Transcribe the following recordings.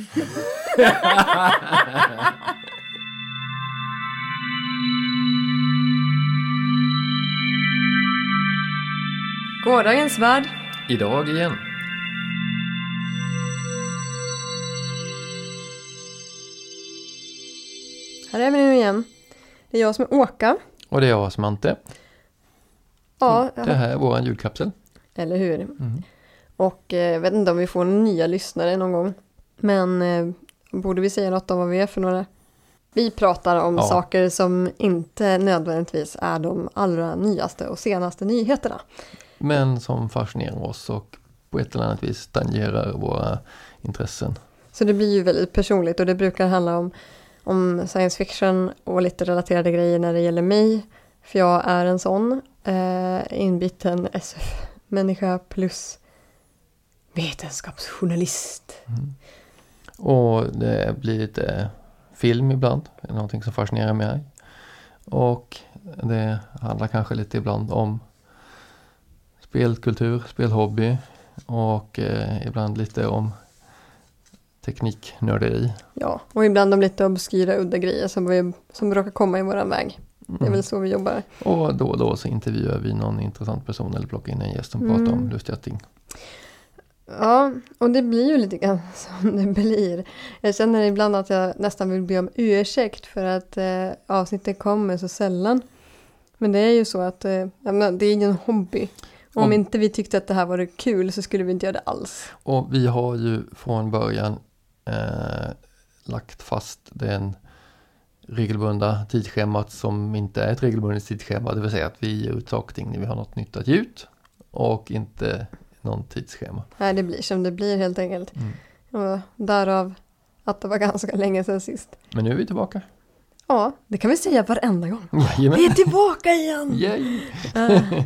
Gårdagens värld. Idag igen. Här är vi nu igen. Det är jag som är Åka. Och det är jag som Ante. Ja, Det här är våran julkapsel. eller hur? Mm. Och eh, jag vet inte om vi får nya lyssnare någon gång. Men eh, borde vi säga något om vad vi är för några? Vi pratar om Ja. saker som inte nödvändigtvis är de allra nyaste och senaste nyheterna. Men som fascinerar oss och på ett eller annat vis tangerar våra intressen. Så det blir ju väldigt personligt och det brukar handla om, om science fiction och lite relaterade grejer när det gäller mig. För jag är en sån eh, inbiten SF-människa plus vetenskapsjournalist. Och det blir lite film ibland. Det är någonting som fascinerar mig. Och det handlar kanske lite ibland om spelkultur, spelhobby och eh, ibland lite om tekniknörderi. Ja, och ibland om lite obskyra udda grejer som, vi, som råkar komma i våran väg. Det är Mm. väl så vi jobbar. Och då och då så intervjuar vi någon intressant person eller plockar in en gäst som Mm. pratar om lustiga ting. Ja, och det blir ju lite grann som det blir. Jag känner ibland att jag nästan vill be om ursäkt för att eh, avsnitten kommer så sällan. Men det är ju så att eh, det är ju en hobby. Om Om- inte vi tyckte att det här var kul så skulle vi inte göra det alls. Och vi har ju från början eh, lagt fast den regelbundna tidsschemat som inte är ett regelbundet tidsschema. Det vill säga att vi ger ut saker när vi har något nytt att ge ut. Och inte någon tidsschema. Nej, det blir som det blir helt enkelt. Mm. Därav att det var ganska länge sedan sist. Men nu är vi tillbaka. Ja, det kan vi säga varenda gång. Vi Jajamän! är tillbaka igen! Yay!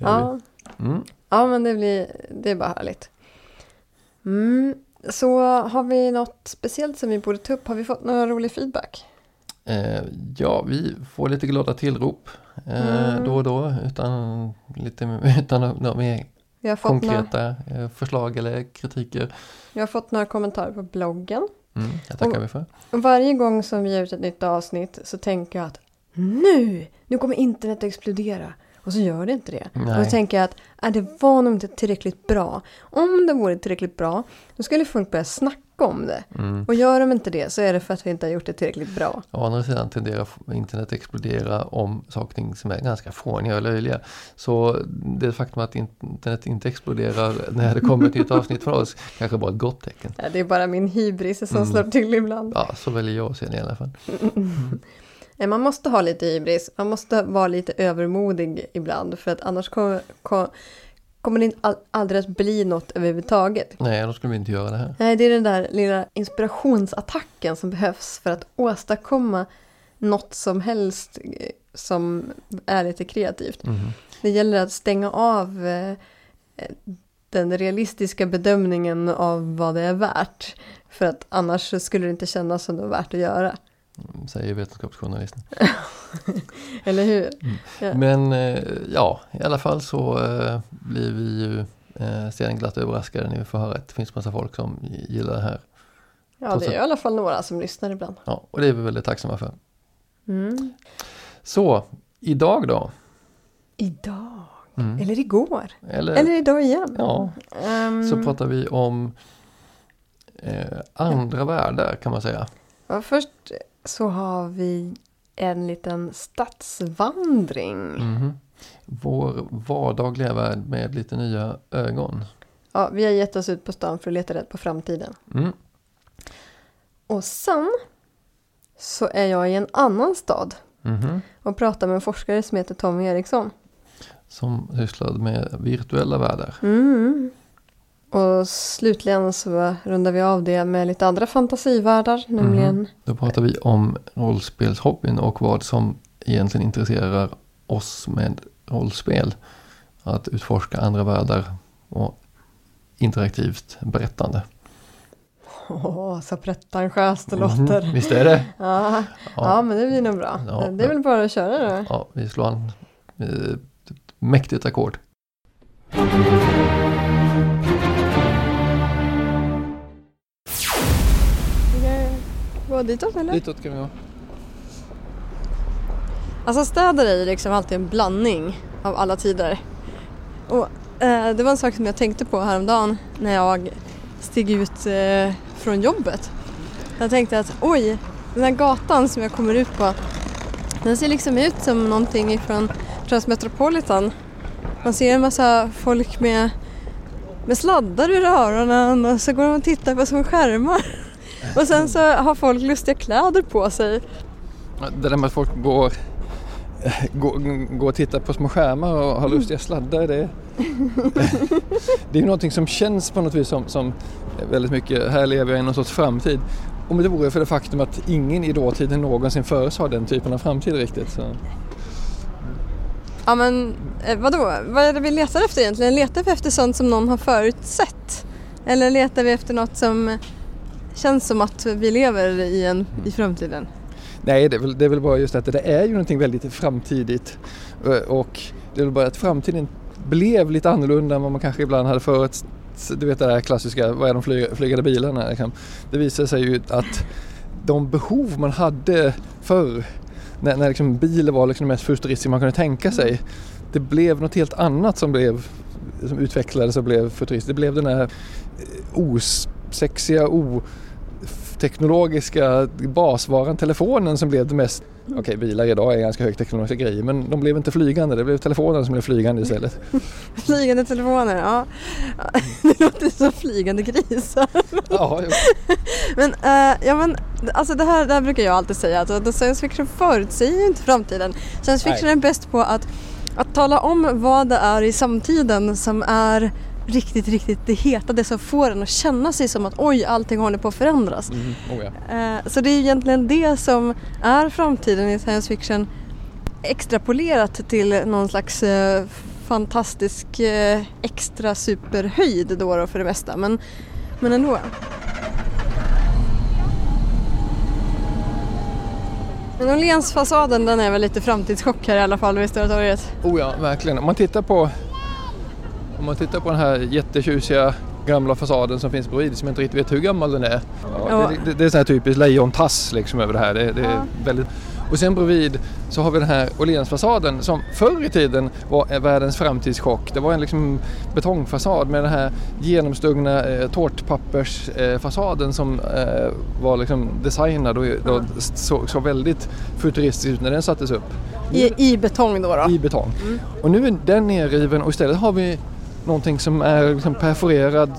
Ja. Ja, Mm. Ja, men det blir, det är bara härligt. Mm, så har vi något speciellt som vi borde ta upp? Har vi fått några rolig feedback? Eh, ja, vi får lite glada tillrop eh, Mm. då och då utan, lite, utan några mer Vi har, fått några, konkreta eh, förslag eller kritiker. vi har fått några kommentarer på bloggen. Mm, det tackar Och- vi för. Och varje gång som vi gör ut ett nytt avsnitt så tänker jag att nu, nu kommer internet att explodera. Och så gör det inte det. Och Nej. då tänker jag att äh, det var nog inte tillräckligt bra. Om det vore tillräckligt bra, då skulle folk börja snacka om det. Mm. Och gör de inte det så är det för att vi inte har gjort det tillräckligt bra. Å andra sidan tenderar internet explodera om saker som är ganska fåniga och löjliga. Så det faktum att internet inte exploderar när det kommer ett nytt avsnitt från oss kanske bara ett gott tecken. Ja, Det är bara min hybris som Mm. slår till ibland. Ja, så väljer jag att se det i alla fall. Nej, Man måste ha lite hybris. Man måste vara lite övermodig ibland. För att annars kommer, kom- kommer det all, aldrig att bli något överhuvudtaget. Nej, då skulle vi inte göra det här. Nej, det är den där lilla inspirationsattacken som behövs för att åstadkomma något som helst eh, som är lite kreativt. Mhm. Det gäller att stänga av eh, den realistiska bedömningen av vad det är värt. För att annars skulle det inte kännas som det var värt att göra. Mm, Säger vetenskapsjournalisten. Eller hur? Ja. Men eh, ja, i alla fall så eh, blir vi ju eh, sedan glatt överraskade när vi får höra att det finns massa folk som gillar det här. Ja, det är i alla fall några som lyssnar ibland. Ja, och det är vi väldigt tacksamma för. Mm. Så, idag då? Idag. Mm. Eller igår. Eller, Eller idag igen. ja, Ehm, så pratar vi om eh, andra världar kan man säga. ja, först så har vi en liten stadsvandring. Mhm. Vår vardagliga värld med lite nya ögon. Ja, vi har gett oss ut på stan för att leta rätt på framtiden. Mm. Och sen så är jag i en annan stad Mhm. och pratar med en forskare som heter Tommy Eriksson. Som sysslade med virtuella världar. Mm. Och slutligen så rundar vi av det med lite andra fantasivärldar, nämligen Då pratar vi om rollspelshobbyn och vad som egentligen intresserar oss med rollspel. Att utforska andra världar och interaktivt berättande. Åh, så pretentiöst det Mhm, låter. Visst är det? Ja, ja. Ja. men det blir nog bra. Ja, det är väl bara att köra då. Ja, vi slår an eh, mäktigt ackord. Gå ditåt eller? Ditåt kan vi gå. Alltså städer är liksom alltid en blandning av alla tider. Och eh, det var en sak som jag tänkte på häromdagen när jag steg ut eh, från jobbet. Jag tänkte att oj, den här gatan som jag kommer ut på den ser liksom ut som någonting från Transmetropolitan. Man ser en massa folk med, med sladdar ur öronen och så går de och tittar på små skärmar. Och sen så har folk lustiga kläder på sig. Det där med att folk går, går, går och tittar på små skärmar och har lustiga sladdar. Det, det är någonting som känns på något vis som, som väldigt mycket, här lever jag i någon sorts framtid. Om det vore för det faktum att ingen i dåtiden någonsin förutsade den typen av framtid riktigt. Så. Ja men eh, vadå, vad är det vi letar efter egentligen? Letar vi efter sånt som någon har förutsett? Eller letar vi efter något som känns som att vi lever i, en, i framtiden? Nej, det är, väl, det är väl bara just att det är ju någonting väldigt framtidigt Eh, och det är väl bara att framtiden blev lite annorlunda än vad man kanske ibland hade förutsett. Du vet det där klassiska, vad är de flyg, flygande bilarna? Liksom. Det visar sig ju att de behov man hade förr när, när liksom bilen var liksom det mest futuristiska man kunde tänka sig. Det blev något helt annat som, blev, som utvecklades och blev futuristiskt. Det blev den här eh, osexiga, oteknologiska basvaran telefonen som blev det mest Okej, okay, bilar idag är ganska högteknologiska grejer men de blev inte flygande. Det blev telefonen som blev flygande istället. flygande telefoner, ja. Det låter som flygande grisar. ja, men, uh, ja, men alltså det här, det här brukar jag alltid säga att science fiction förutsäger inte framtiden. Science fiction Nej. är bäst på att, att tala om vad det är i samtiden som är riktigt, riktigt det heta, det som får en att känna sig som att oj, allting håller på att förändras. Mm, oh ja. Eh, så det är egentligen det som är framtiden i science fiction extrapolerat till någon slags eh, fantastisk eh, extra superhöjd då, då för det mesta. Men, men ändå. Men Åhlénsfasaden den är väl lite framtidschock här i alla fall vid Stora torget. Oh ja, verkligen. Om man tittar på om man tittar på den här jättetjusiga gamla fasaden som finns bredvid som jag inte riktigt vet hur gammal den är. Ja, det, det, det, är sån här typiskt lejontass liksom över det här. Det, det är ja. väldigt... Och sen bredvid så har vi den här Åhlénsfasaden som förr i tiden var världens framtidschock. Det var en liksom betongfasad med den här genomstungna eh, tårtpappersfasaden eh, som eh, var liksom designad och då såg så väldigt futuristisk ut när den sattes upp. I, i betong då? då? I betong. Mm. Och nu är den nerriven och istället har vi någonting som är liksom perforerad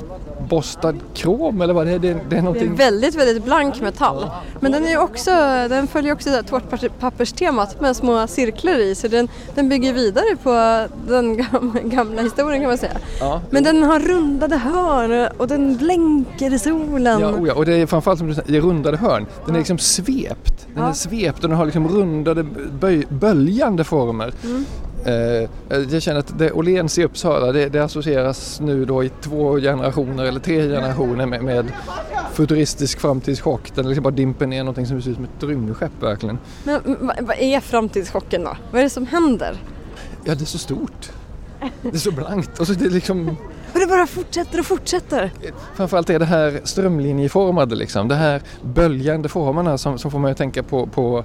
borstad krom eller vad det är. Det, det är, någonting... det är väldigt, väldigt blank metall. Men den, är också, den följer också tårtpapperstemat med små cirklar i så den, den bygger vidare på den gamla, gamla historien kan man säga. Ja, Men den har rundade hörn och den blänker i solen. Ja, oh ja, och det är framförallt som du säger, det är rundade hörn. Den är liksom svept. Den ja. är svept och den har liksom rundade böljande former. Mm. Eh, jag känner att det Åhléns i Uppsala det, det, associeras nu då i två generationer eller tre generationer med, med futuristisk framtidschock. Den liksom bara dimper ner någonting som ser ut som ett rymdskepp verkligen. Men vad är framtidschocken då? Vad är det som händer? Ja, det är så stort. Det är så blankt och så det är liksom och det bara fortsätter och fortsätter. Framförallt är det här strömlinjeformade liksom. Det här böljande formerna som, som får mig att tänka på, på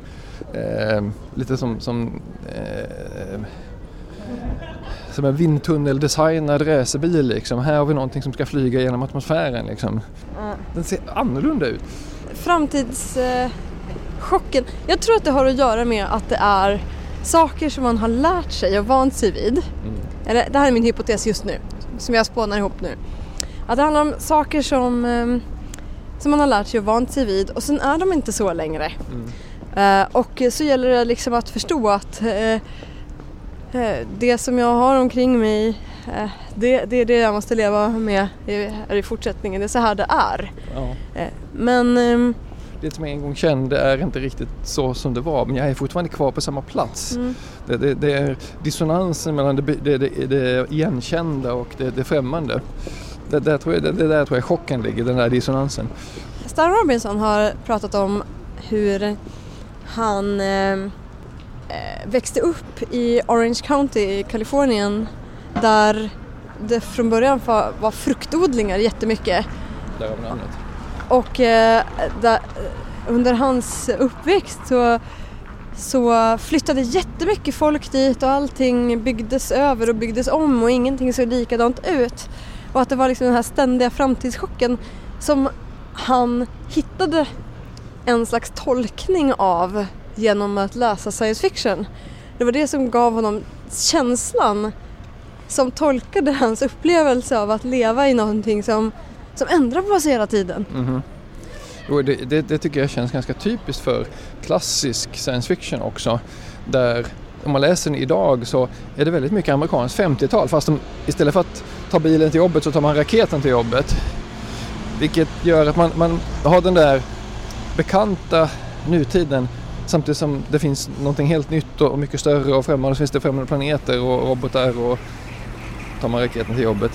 eh, lite som, som eh, som en vindtunneldesignad racerbil liksom. Här har vi någonting som ska flyga genom atmosfären liksom. Mm. Den ser annorlunda ut. Framtidschocken. Eh, jag tror att det har att göra med att det är saker som man har lärt sig och vant sig vid. Mm. Eller, det här är min hypotes just nu som jag spånar ihop nu. Att det handlar om saker som, ehm, som man har lärt sig och vant sig vid och sen är de inte så längre. Mm. Uh, och så gäller det liksom att förstå att uh, uh, det som jag har omkring mig det, det är det jag måste leva med i, i fortsättningen. Det är så här det är. Ja. men um, det som jag en gång kände är inte riktigt så som det var men jag är fortfarande kvar på samma plats. Mm. Det, det, det, är dissonansen mellan det, det, igenkända och det, främmande. Det, där tror jag, det, det där tror jag chocken ligger, den där dissonansen. Stan Robinson har pratat om hur han eh, eh, växte upp i Orange County i Kalifornien där det från början var, var fruktodlingar jättemycket. Därav namnet. Och eh, där, under hans uppväxt så, så flyttade jättemycket folk dit och allting byggdes över och byggdes om och ingenting såg likadant ut. Och att det var liksom den här ständiga framtidschocken som han hittade en slags tolkning av genom att läsa science fiction. Det var det som gav honom känslan som tolkade hans upplevelse av att leva i någonting som, som ändrar på sig hela tiden. Mm. Och det, det, det, tycker jag känns ganska typiskt för klassisk science fiction också. Där om man läser den idag så är det väldigt mycket amerikanskt 50-tal fast de, istället för att ta bilen till jobbet så tar man raketen till jobbet. Vilket gör att man, man har den där bekanta nutiden samtidigt som det finns någonting helt nytt och mycket större och främmande. Så finns det främmande planeter och robotar och tar man raketen till jobbet.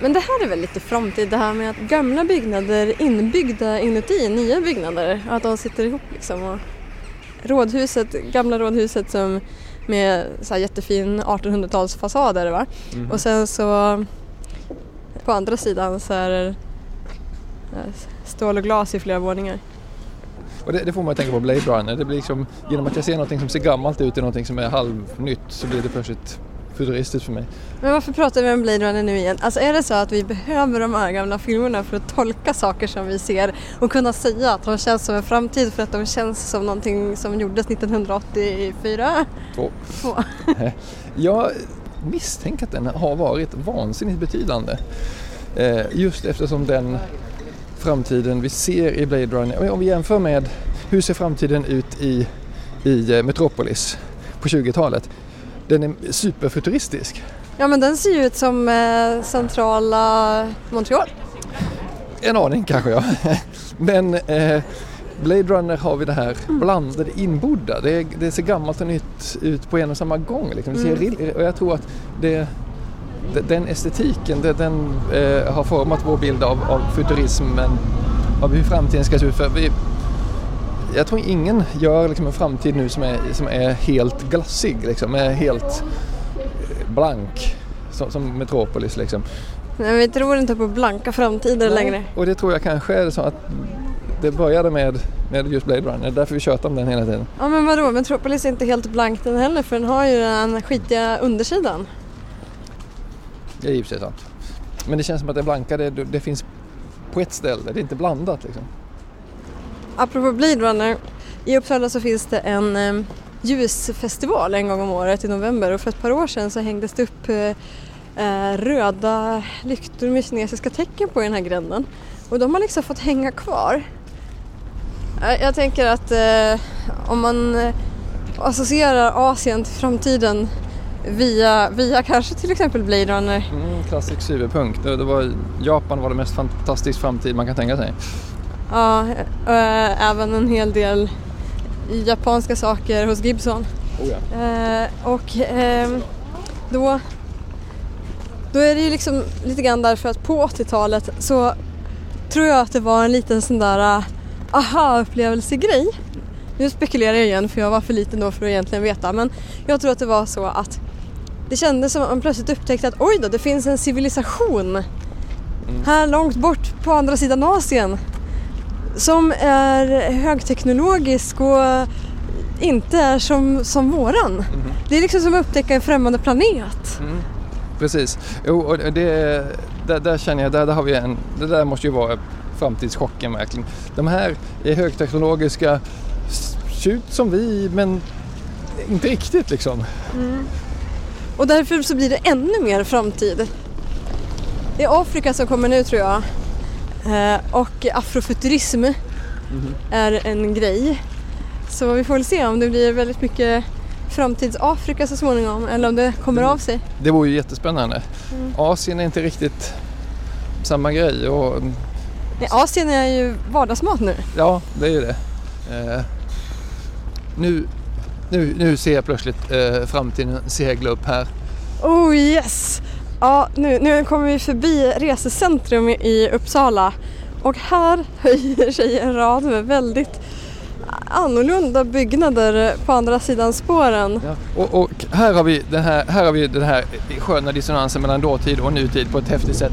Men det här är väl lite framtid det här med att gamla byggnader inbyggda inuti nya byggnader, att de sitter ihop liksom. Och rådhuset, gamla rådhuset som med så jättefin 1800-talsfasader va. Mm. Och sen så på andra sidan så är det stål och glas i flera våningar. Och det, det, får man att tänka på Blade Runner. Det blir liksom, genom att jag ser någonting som ser gammalt ut i någonting som är halvnytt så blir det plötsligt futuristiskt för mig. Men varför pratar vi om Blade Runner nu igen? Alltså är det så att vi behöver de här gamla filmerna för att tolka saker som vi ser och kunna säga att de känns som en framtid för att de känns som någonting som gjordes 1984? Två. Två. jag misstänker att den har varit vansinnigt betydande. Eh, just eftersom den framtiden vi ser i Blade Runner, om vi jämför med hur ser framtiden ut i, i eh, Metropolis på 20-talet den är superfuturistisk. Ja men den ser ju ut som eh, centrala Montreal. En aning kanske ja. men eh, Blade Runner har vi det här blandade inbodda. Det, det, ser gammalt och nytt ut på en och samma gång. Liksom. Mm. Och jag tror att det, den estetiken det, den eh, har format vår bild av, av futurismen, av hur framtiden ska se ut. För vi, jag tror ingen gör liksom en framtid nu som är, som är helt glassig, liksom, är helt blank som, som Metropolis. Liksom. Nej, vi tror inte på blanka framtider Nej, längre. Och det tror jag kanske är så att det började med, med just Blade Runner, det är därför vi tjötar om den hela tiden. Ja men vadå, Metropolis är inte helt blank den heller för den har ju den skitiga undersidan. Det är i och för sig sant. Men det känns som att det blanka, det, det finns på ett ställe, det är inte blandat liksom. Apropå Blade Runner, i Uppsala så finns det en eh, ljusfestival en gång om året i november och för ett par år sedan så hängdes det upp eh, eh, röda lyktor med kinesiska tecken på i den här gränden och de har liksom fått hänga kvar. Eh, jag tänker att eh, om man eh, associerar Asien till framtiden via, via kanske till exempel Blade Runner. Mm, klassisk cyberpunk. Det, det var, Japan var det mest fantastiska framtid man kan tänka sig. Ja, äh, även en hel del japanska saker hos Gibson. Oh ja. äh, och äh, då, då är det ju liksom lite grann därför att på 80-talet så tror jag att det var en liten sån där aha-upplevelsegrej. Nu spekulerar jag igen för jag var för liten då för att egentligen veta men jag tror att det var så att det kändes som att man plötsligt upptäckte att oj då, det finns en civilisation mm. här långt bort på andra sidan Asien som är högteknologisk och inte är som, som våran. Mm. Det är liksom som att upptäcka en främmande planet. Mm. Precis, jo, och det, där, där känner jag, där, där har vi en, det där måste ju vara framtidschocken verkligen. De här är högteknologiska, ser ut som vi men inte riktigt liksom. Mm. Och därför så blir det ännu mer framtid. Det är Afrika som kommer nu tror jag. Eh, och afrofuturism mm. är en grej. Så vi får väl se om det blir väldigt mycket framtids-Afrika så småningom eller om det kommer av sig. Det vore ju jättespännande. Mm. Asien är inte riktigt samma grej. Och... Nej, Asien är ju vardagsmat nu. Ja, det är ju det. Eh, nu, nu, nu ser jag plötsligt eh, framtiden segla upp här. Oh yes! Ja, nu, nu kommer vi förbi resecentrum i Uppsala och här höjer sig en rad med väldigt annorlunda byggnader på andra sidan spåren. Ja. Och, och, här, har vi den här, här har vi den här sköna dissonansen mellan dåtid och nutid på ett häftigt sätt.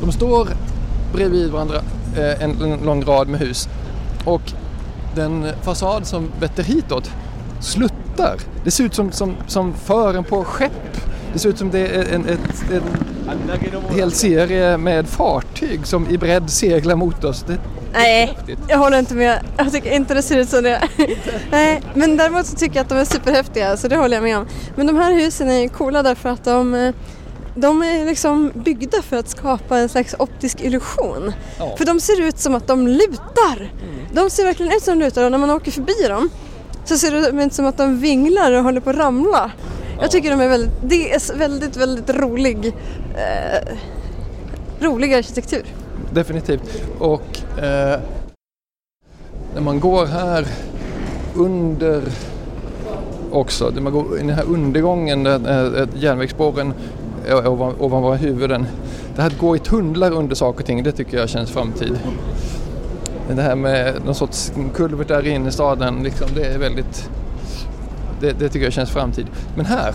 De står bredvid varandra, eh, en, en lång rad med hus. Och den fasad som vetter hitåt sluttar. Det ser ut som, som, som fören på skepp. Det ser ut som det är en, ett, en, hel serie med fartyg som i bredd seglar mot oss. Det, Nej, jag håller inte med. Jag tycker inte det ser ut som det. Nej, men däremot så tycker jag att de är superhäftiga så det håller jag med om. Men de här husen är coola därför att de de är liksom byggda för att skapa en slags optisk illusion. Ja. För de ser ut som att de lutar. Mm. De ser verkligen ut som de lutar och när man åker förbi dem så ser det ut som att de vinglar och håller på att ramla. Jag tycker de är väldigt, det är väldigt, väldigt rolig, eh, rolig arkitektur. Definitivt. Och eh, när man går här under också, när man går i den här undergången, eh, järnvägsspåren eh, ovan, ovan våra huvuden. Det här att gå i tunnlar under saker och ting, det tycker jag känns framtid. Det här med någon sorts kulvert där inne i staden, liksom, det är väldigt... Det, det tycker jag känns framtid. Men här,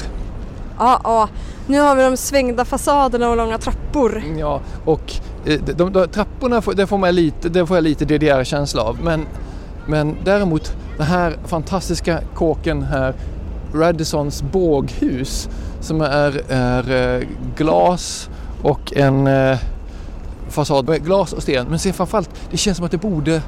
Ja, ja. Nu har vi de svängda fasaderna och långa trappor. Ja, och eh, de, de, de, trapporna får, det får, man lite, det får jag lite DDR-känsla av. Men, men däremot den här fantastiska kåken här, Radissons båghus som är, är eh, glas och en eh, fasad med glas och sten. Men sen framförallt, det känns som att det borde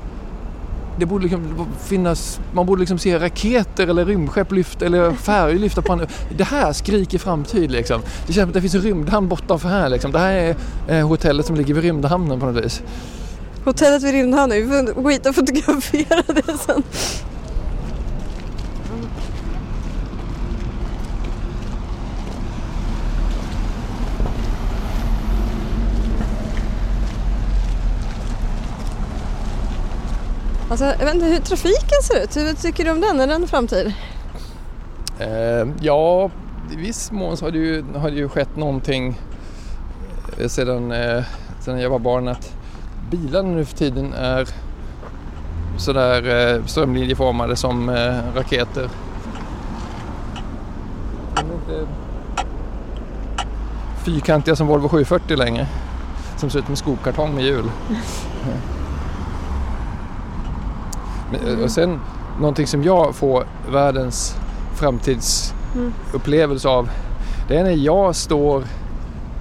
det borde liksom finnas, man borde liksom se raketer eller rymdskepp lyfta eller färger lyfta på en, Det här skriker framtid liksom. Det känns som att det finns en rymdhamn bortanför här liksom. Det här är eh, hotellet som ligger vid rymdhamnen på något vis. Hotellet vid rymdhamnen, vi får skita och fotografera det sen. Alltså, jag vet inte hur trafiken ser ut. Hur tycker du om den? Är den framtid? Eh, ja, i viss mån så har det ju, har det ju skett någonting eh, sedan, eh, sedan jag var barn att bilarna nu för tiden är sådär eh, strömlinjeformade som eh, raketer. De är inte fyrkantiga som Volvo 740 längre. Som ser ut som en skokartong med hjul. Mm. Och sen någonting som jag får världens framtidsupplevelse av det är när jag står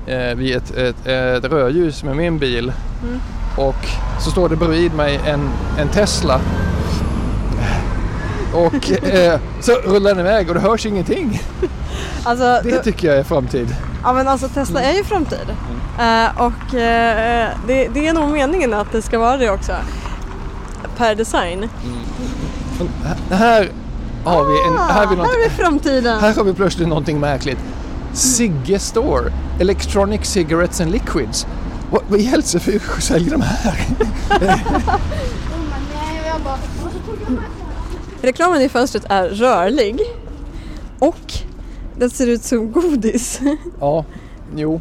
eh, vid ett, ett, ett rödljus med min bil mm. och så står det bredvid mig en, en Tesla och eh, så rullar den iväg och det hörs ingenting. Alltså, det tycker jag är framtid. Ja men alltså Tesla är ju framtid. Mm. Uh, och uh, det, det, är nog meningen att det ska vara det också per design. Mm. Här har vi en... Här, vi, här har vi framtiden. Här har vi plötsligt någonting märkligt. Sigge Store, Electronic Cigarettes and Liquids. Vad, vad i helsike säljer de här? Reklamen i fönstret är rörlig och den ser ut som godis. Ja, jo.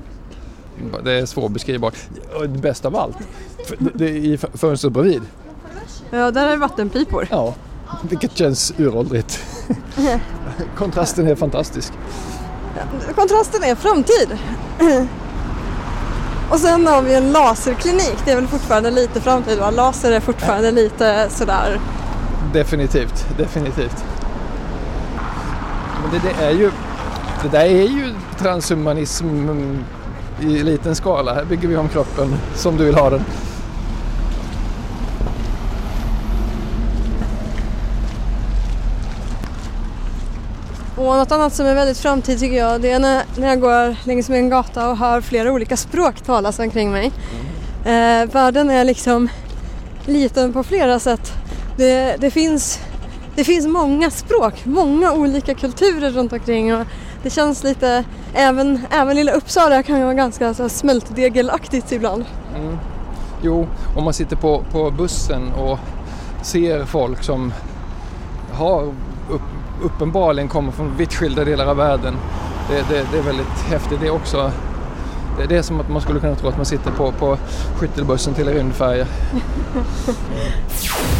Det är svårbeskrivbart. Det bästa av allt, det är i fönstret bredvid Ja, där är vattenpipor. Ja, vilket känns uråldrigt. Kontrasten är fantastisk. Kontrasten är framtid. Och sen har vi en laserklinik. Det är väl fortfarande lite framtid va? Laser är fortfarande lite sådär. Definitivt, definitivt. Men det, det är ju, det där är ju transhumanism i liten skala. Här bygger vi om kroppen som du vill ha den. Och något annat som är väldigt framtid tycker jag det är när, jag går längs med en gata och hör flera olika språk talas omkring mig. Mm. Eh, världen är liksom liten på flera sätt. Det, det, finns, det finns många språk, många olika kulturer runt omkring och det känns lite, även, även lilla Uppsala kan ju vara ganska så smältdegelaktigt ibland. Mm. Jo, om man sitter på, på bussen och ser folk som har upp, uppenbarligen kommer från vitt skilda delar av världen. Det, det, det är väldigt häftigt det också. Det, det, är som att man skulle kunna tro att man sitter på, på skyttelbussen till en rymdfärja.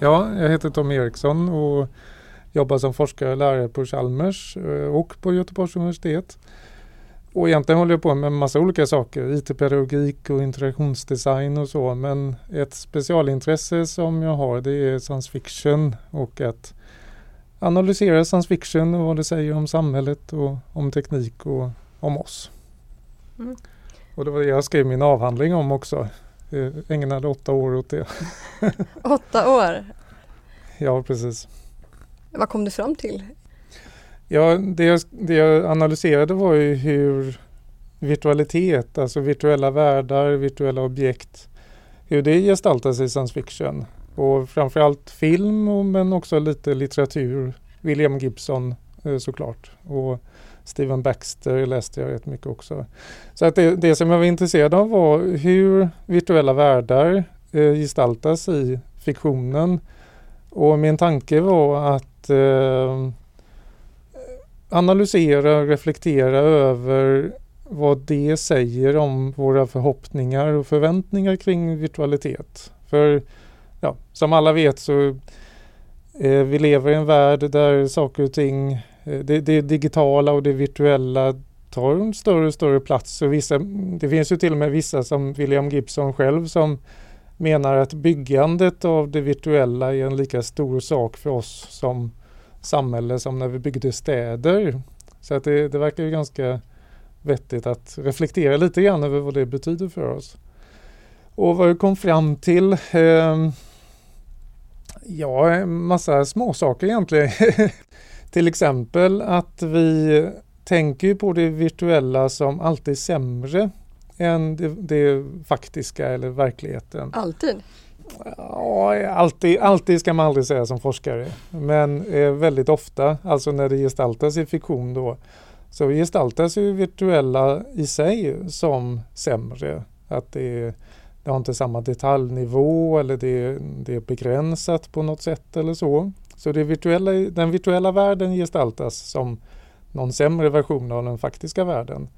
Ja, jag heter Tom Eriksson och jobbar som forskare och lärare på Chalmers eh, och på Göteborgs universitet. Och egentligen håller jag på med en massa olika saker, IT-pedagogik och interaktionsdesign och så. Men ett specialintresse som jag har det är science fiction och att analysera science fiction och vad det säger om samhället och om teknik och om oss. Mm. Och det var det jag skrev min avhandling om också. Jag ägnade åtta år åt det. åtta år? Ja, precis. Vad kom du fram till? Ja, det jag, det jag analyserade var ju hur virtualitet, alltså virtuella världar, virtuella objekt, hur det gestaltas i science fiction. Och framförallt film men också lite litteratur. William Gibson eh, såklart. Och Steven Baxter läste jag rätt mycket också. Så att det, det som jag var intresserad av var hur virtuella världar eh, gestaltas i fiktionen. Och min tanke var att eh, analysera och reflektera över vad det säger om våra förhoppningar och förväntningar kring virtualitet. För ja, som alla vet så eh, vi lever i en värld där saker och ting, Eh, det, det, digitala och det virtuella tar en större och större plats. Och vissa, det finns ju till och med vissa som William Gibson själv som menar att byggandet av det virtuella är en lika stor sak för oss som samhälle som när vi byggde städer. Så att det, det verkar ju ganska vettigt att reflektera lite grann över vad det betyder för oss. Och vad jag kom fram till eh, Ja, en massa småsaker egentligen. till exempel att vi tänker på det virtuella som alltid sämre än det, det faktiska eller verkligheten. Alltid? Ja, alltid, alltid ska man aldrig säga som forskare. Men eh, väldigt ofta, alltså när det gestaltas i fiktion då, så gestaltas ju virtuella i sig som sämre. Att det, det har inte samma detaljnivå eller det, det är begränsat på något sätt eller så. Så virtuella, den virtuella världen gestaltas som någon sämre version av den faktiska världen.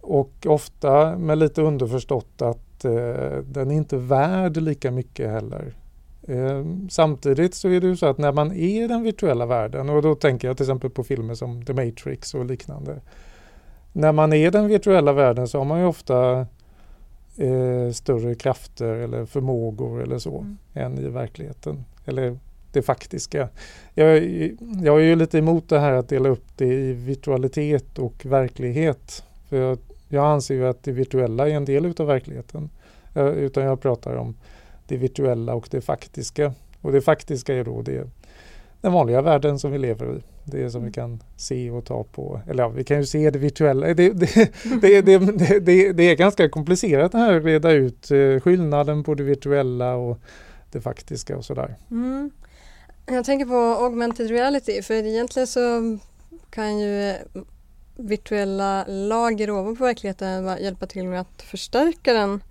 Och ofta med lite underförstått att eh, den är inte värd lika mycket heller. Eh, samtidigt så är det ju så att när man är i den virtuella världen och då tänker jag till exempel på filmer som The Matrix och liknande. När man är i den virtuella världen så har man ju ofta eh, större krafter eller förmågor eller så mm. än i verkligheten. Eller det faktiska. Jag, jag är ju lite emot det här att dela upp det i virtualitet och verklighet. För jag jag anser ju att det virtuella är en del utav verkligheten. Utan jag pratar om det virtuella och det faktiska. Och det faktiska är då det, den vanliga världen som vi lever i. Det som vi kan se och ta på. Eller ja, vi kan ju se det virtuella. Det, det, det, det är ganska komplicerat det här att reda ut eh, skillnaden på det virtuella och det faktiska och sådär. Mm. Jag tänker på augmented reality för egentligen så kan ju eh, virtuella lager ovanpå verkligheten hjälpa till med att förstärka den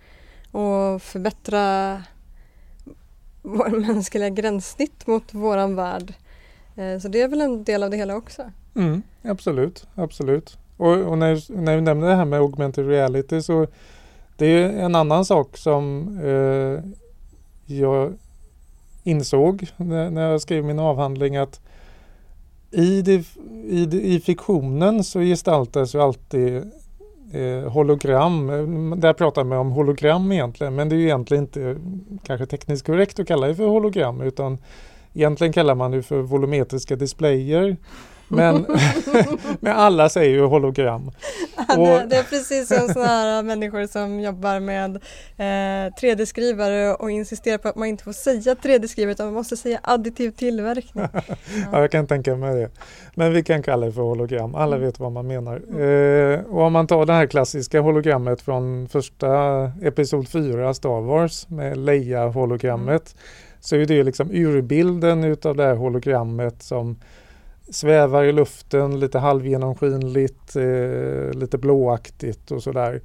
och förbättra vår mänskliga gränssnitt mot våran värld. Eh, så det är väl en del av det hela också? Mm, absolut, absolut. Och, och när, när vi nämner det här med augmented reality så det är en annan sak som eh, jag insåg när, jag skrev min avhandling att i, det, i, det, i fiktionen så gestaltas ju alltid eh, hologram. Där pratar man om hologram egentligen men det är ju egentligen inte kanske tekniskt korrekt att kalla det för hologram utan egentligen kallar man det för volumetriska displayer. Men, men alla säger ju hologram. Ja, det, det, är precis som sådana här människor som jobbar med eh, 3D-skrivare och insisterar på att man inte får säga 3D-skrivare utan man måste säga additiv tillverkning. Ja. ja. jag kan tänka mig det. Men vi kan kalla det för hologram. Alla mm. vet vad man menar. Eh, och om man tar det här klassiska hologrammet från första episod 4 Star Wars med Leia-hologrammet mm. så är det liksom urbilden utav det här hologrammet som svävar i luften, lite halvgenomskinligt, eh, lite blåaktigt och sådär.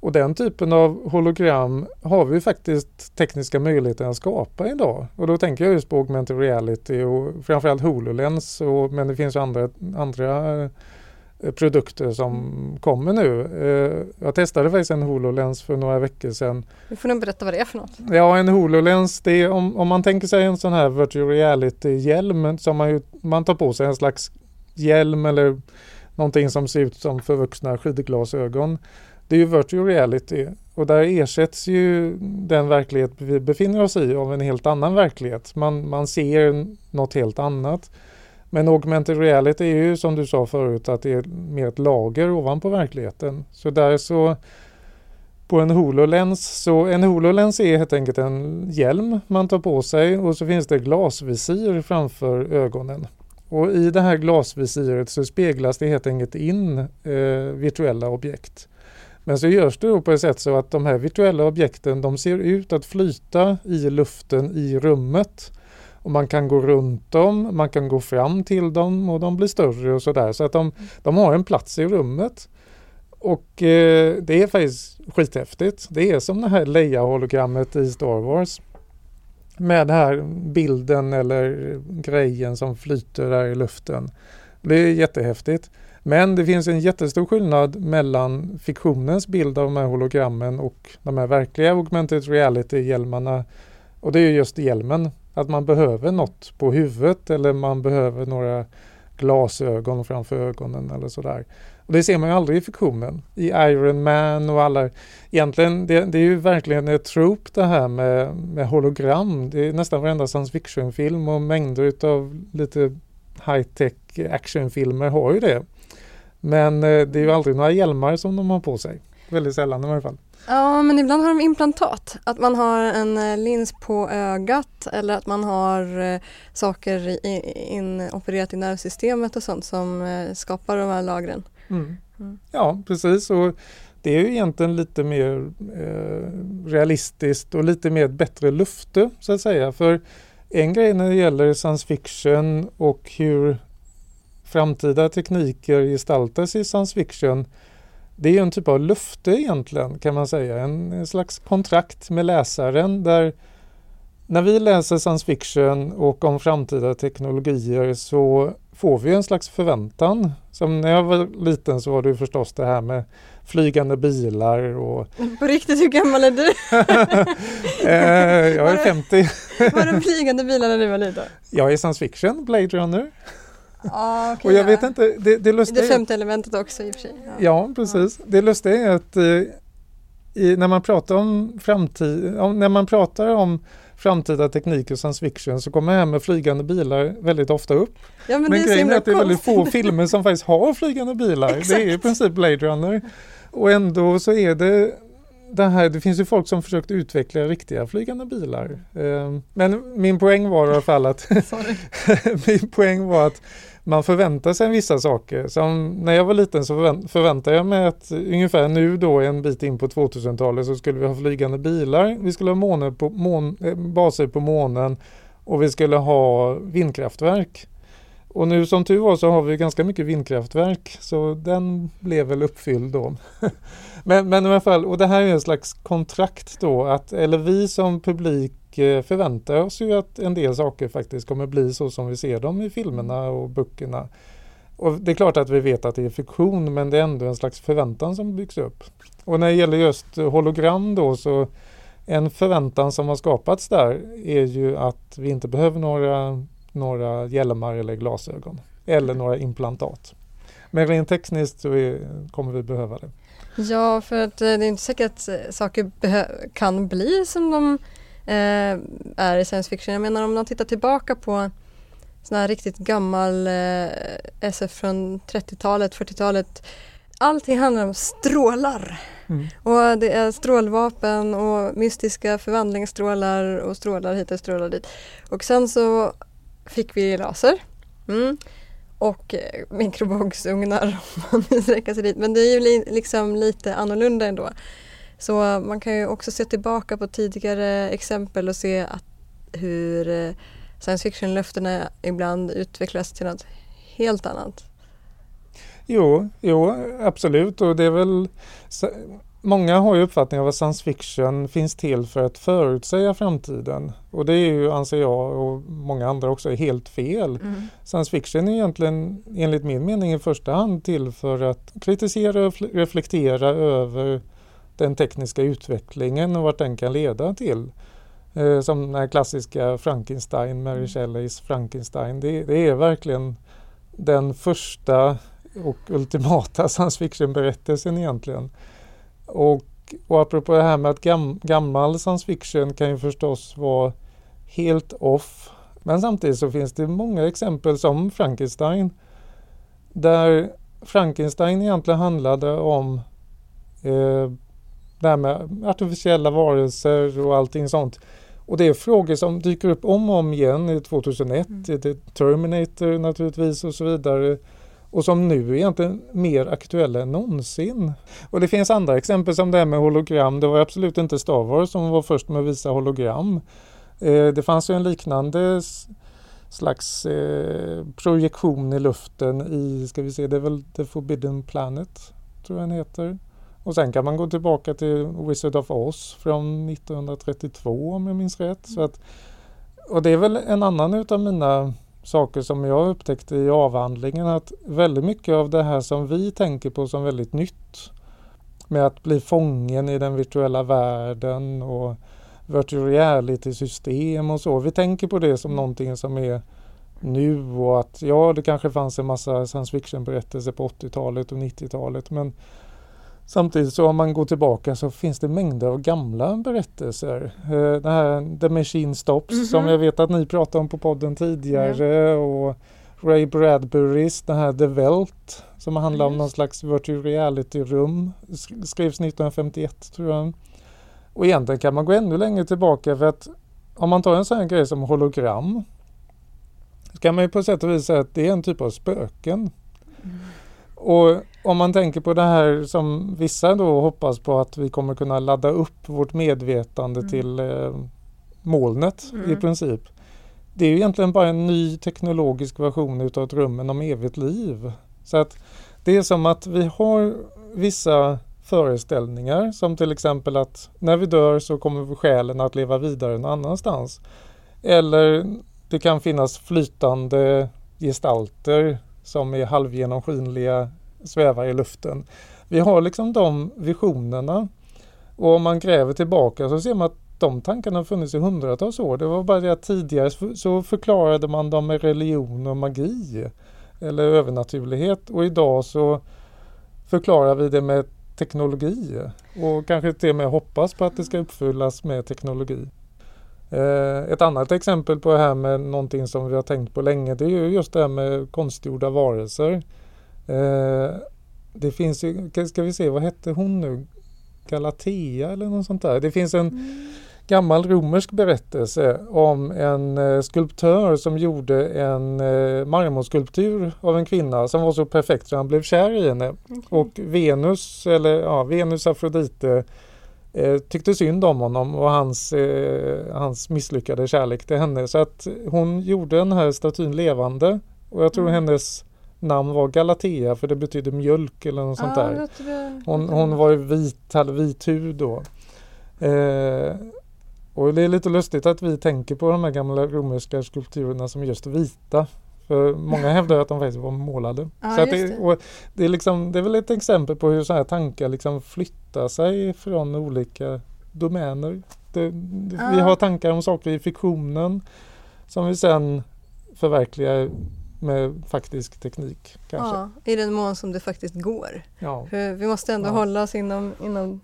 Och den typen av hologram har vi faktiskt tekniska möjligheter att skapa idag. Och då tänker jag just på augmented reality och framförallt HoloLens, och, men det finns andra, andra eh, produkter som kommer nu. Eh, jag testade faktiskt en HoloLens för några veckor sedan. Du får nog berätta vad det är för något. Ja, en HoloLens, det är om, om man tänker sig en sån här virtual reality-hjälm som man, ju, man tar på sig en slags hjälm eller någonting som ser ut som förvuxna skidglasögon. Det är ju virtual reality och där ersätts ju den verklighet vi befinner oss i av en helt annan verklighet. Man, man ser något helt annat. Men augmented reality är ju som du sa förut att det är mer ett lager ovanpå verkligheten. Så där så på en HoloLens, så en HoloLens är helt enkelt en hjälm man tar på sig och så finns det glasvisir framför ögonen. Och i det här glasvisiret så speglas det helt enkelt in eh, virtuella objekt. Men så görs det på ett sätt så att de här virtuella objekten de ser ut att flyta i luften i rummet. Och man kan gå runt dem, man kan gå fram till dem och de blir större och sådär. Så att de, de har en plats i rummet. Och eh, det är faktiskt skithäftigt. Det är som det här Leia-hologrammet i Star Wars. Med den här bilden eller grejen som flyter där i luften. Det är jättehäftigt. Men det finns en jättestor skillnad mellan fiktionens bild av de här hologrammen och de här verkliga augmented reality-hjälmarna. Och det är just hjälmen. Att man behöver något på huvudet eller man behöver några glasögon framför ögonen eller sådär. Och det ser man ju aldrig i fiktionen. I Iron Man och alla. Egentligen, det, det är ju verkligen ett trope det här med, med hologram. Det är nästan varenda science fiction-film och mängder av lite high-tech actionfilmer har ju det. Men eh, det är ju aldrig några hjälmar som de har på sig. Väldigt sällan i varje fall. Ja, men ibland har de implantat. Att man har en eh, lins på ögat eller att man har eh, saker inopererat i nervsystemet och sånt som skapar de här lagren. Mm. Mm. Ja, precis. Och det är ju egentligen lite mer eh, realistiskt och lite mer bättre lufte så att säga. För en grej när det gäller science fiction och hur framtida tekniker gestaltas i science fiction det är en typ av löfte egentligen kan man säga. En, en slags kontrakt med läsaren där när vi läser science fiction och om framtida teknologier så får vi en slags förväntan. Som när jag var liten så var det förstås det här med flygande bilar och... På riktigt, hur gammal är du? eh, jag är 50. var det flygande bilar när du var liten? Jag är science fiction, Blade Runner. Ah, okay, och jag vet inte, det, det lustiga Det femte elementet också i och för sig. Ja, ja precis. Ja. Det lustiga är att eh, i, när man pratar om framtid, om, när man pratar om framtida teknik och science fiction så kommer det här med flygande bilar väldigt ofta upp. Ja, men, men det grejen är att det är väldigt få filmer som faktiskt har flygande bilar. det är i princip Blade Runner. Och ändå så är det det här, det finns ju folk som försökt utveckla riktiga flygande bilar. Eh, men min poäng var i alla fall att min poäng var att man förväntar sig vissa saker. Som när jag var liten så förväntade jag mig att ungefär nu då en bit in på 2000-talet så skulle vi ha flygande bilar. Vi skulle ha måne på, mån, eh, baser på månen och vi skulle ha vindkraftverk. Och nu som tur var så har vi ganska mycket vindkraftverk så den blev väl uppfylld då. men, men i alla fall, och det här är en slags kontrakt då att, eller vi som publik förväntar oss ju att en del saker faktiskt kommer bli så som vi ser dem i filmerna och böckerna. Och det är klart att vi vet att det är fiktion men det är ändå en slags förväntan som byggs upp. Och när det gäller just hologram då så en förväntan som har skapats där är ju att vi inte behöver några, några hjälmar eller glasögon eller några implantat. Men rent tekniskt så är, kommer vi behöva det. Ja, för att eh, det är inte säkert att eh, saker kan bli som de eh, är i science fiction. Jag menar om man tittar tillbaka på sån här riktigt gammal eh, SF från 30-talet, 40-talet. Allting handlar om strålar. Mm. Och det är strålvapen och mystiska förvandlingsstrålar och strålar hit och strålar dit. Och sen så fick vi laser. Mm. Och eh, mikrovågsugnar om man sträcka sig dit. Men det är ju li liksom lite annorlunda ändå. Så man kan ju också se tillbaka på tidigare exempel och se att hur eh, science fiction-löftena ibland utvecklas till något helt annat. Jo, jo, absolut och det är väl många har ju uppfattningen att science fiction finns till för att förutsäga framtiden. Och det är ju, anser jag och många andra också, helt fel. Mm. Science fiction är egentligen, enligt min mening, i första hand till för att kritisera och reflektera över den tekniska utvecklingen och vart den kan leda till. Eh, som den här klassiska Frankenstein, Mary Mm. Shelleys Frankenstein. Det, det är verkligen den första och ultimata science fiction-berättelsen egentligen. Och, och apropå det här med att gam, gammal science fiction kan ju förstås vara helt off. Men samtidigt så finns det många exempel som Frankenstein där Frankenstein egentligen handlade om eh, det här med artificiella varelser och allting sånt. Och det är frågor som dyker upp om och om igen i 2001, Mm. i Terminator naturligtvis och så vidare. Och som nu är egentligen mer aktuella än någonsin. Och det finns andra exempel som det här med hologram. Det var absolut inte Star Wars som var först med att visa hologram. Eh, det fanns ju en liknande slags eh, projektion i luften i, ska vi se, det är väl The Forbidden Planet, tror jag den heter. Och sen kan man gå tillbaka till Wizard of Oz från 1932 om jag minns rätt. Så att, och det är väl en annan utav mina saker som jag upptäckte i avhandlingen att väldigt mycket av det här som vi tänker på som väldigt nytt med att bli fången i den virtuella världen och virtual reality-system och så. Vi tänker på det som någonting som är nu och att ja, det kanske fanns en massa science fiction-berättelser på 80-talet och 90-talet men Samtidigt så om man går tillbaka så finns det mängder av gamla berättelser. Eh, Det här The Machine Stops Mhm. som jag vet att ni pratade om på podden tidigare och Ray Bradburys det här The Welt som handlar om Just. någon slags virtual reality-rum. Sk- Skrevs 1951 tror jag. Och egentligen kan man gå ännu längre tillbaka för att om man tar en sån här grej som hologram så kan man ju på sätt och vis säga att det är en typ av spöken. Och om man tänker på det här som vissa då hoppas på att vi kommer kunna ladda upp vårt medvetande Mm. till eh, molnet i Mm. princip. Det är ju egentligen bara en ny teknologisk version utav drömmen om evigt liv. Så att det är som att vi har vissa föreställningar som till exempel att när vi dör så kommer själen att leva vidare någon annanstans. Eller det kan finnas flytande gestalter som är halvgenomskinliga, svävar i luften. Vi har liksom de visionerna och om man gräver tillbaka så ser man att de tankarna har funnits i hundratals år. Det var bara det att tidigare så förklarade man dem med religion och magi eller övernaturlighet och idag så förklarar vi det med teknologi och kanske till och med hoppas på att det ska uppfyllas med teknologi. Eh, ett annat exempel på det här med någonting som vi har tänkt på länge det är ju just det här med konstgjorda varelser. Eh, det finns ju, ska vi se, vad hette hon nu? Galatea eller något sånt där. Det finns en Mm. gammal romersk berättelse om en eh, skulptör som gjorde en eh, marmorskulptur av en kvinna som var så perfekt så han blev kär i henne. Och Venus, eller ja, Venus Afrodite eh, tyckte synd om honom och hans, eh, hans misslyckade kärlek till henne. Så att hon gjorde den här statyn levande och jag tror Mm. hennes namn var Galatea för det betyder mjölk eller något sånt Ja, där. Hon, hon var ju vit, hade vit hud då. Eh, och det är lite lustigt att vi tänker på de här gamla romerska skulpturerna som just vita. För många hävdar att de faktiskt var målade. Ja, Så det, det. det, är liksom, det är väl ett exempel på hur sådana här tankar liksom flyttar sig från olika domäner. Det, det, Vi har tankar om saker i fiktionen som vi sen förverkligar med faktisk teknik. Kanske. Ja, i den mån som det faktiskt går. Ja. För vi måste ändå Ja. hålla oss inom, inom